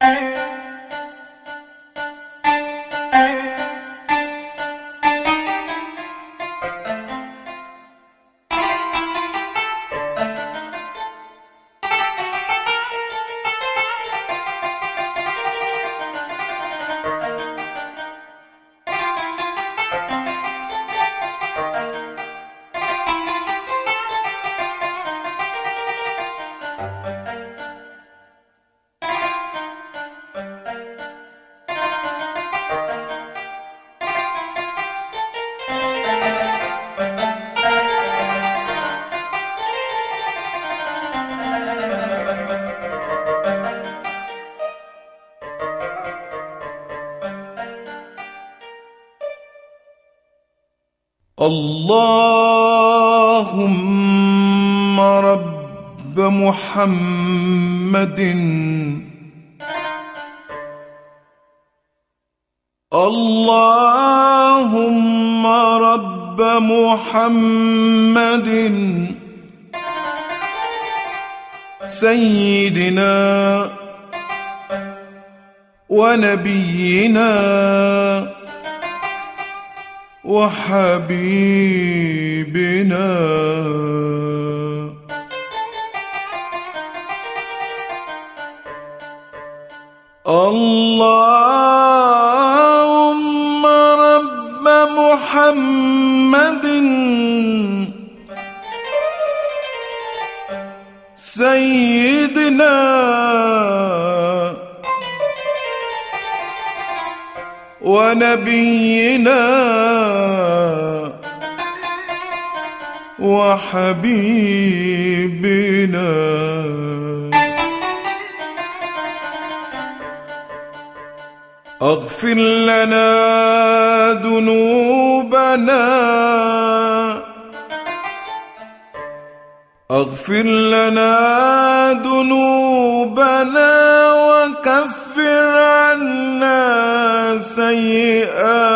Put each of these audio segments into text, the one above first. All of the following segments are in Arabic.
Hey! اللهم رب محمد. اللهم رب محمد. سيدنا ونبينا وحبيبنا. اللهم رب محمد سيدنا ونبينا وحبيبنا. أغفر لنا ذنوبنا. أغفر لنا ذنوبنا. عنا سيئاتنا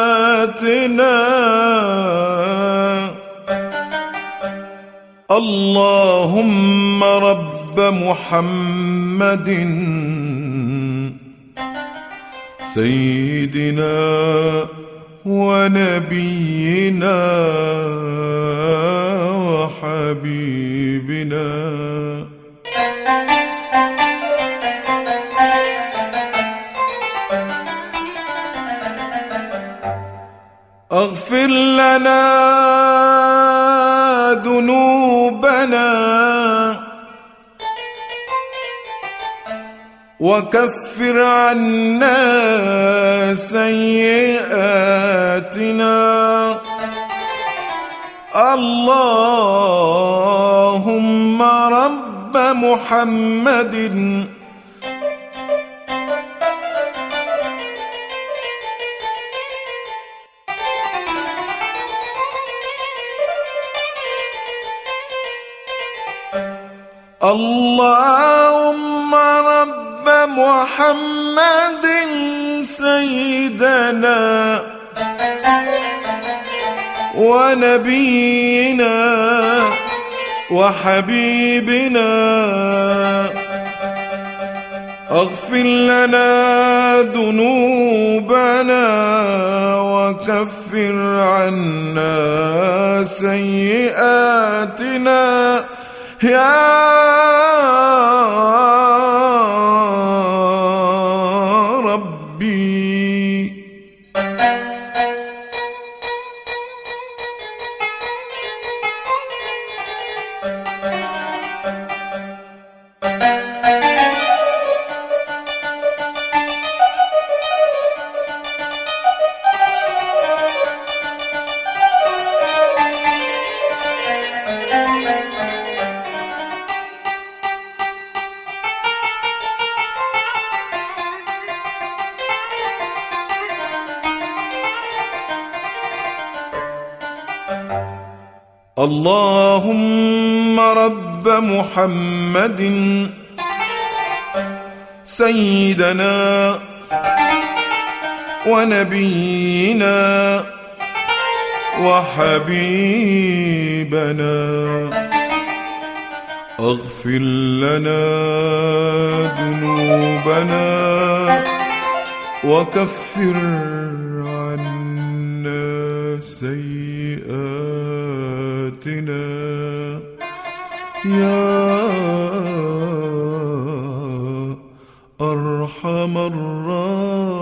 اللهم رب محمد سيدنا ونبينا وحبيبنا اغفر لنا ذنوبنا وكفر عنا سيئاتنا. اللهم رب محمد اللهم رب محمد سيدنا ونبينا وحبيبنا. اغفر لنا ذنوبنا وكفر عنا سيئاتنا. يا اللهم رب محمد سيدنا ونبينا وحبيبنا. اغفر لنا ذنوبنا وكفر عنا سيئاتنا. يا أرحم الراحمين.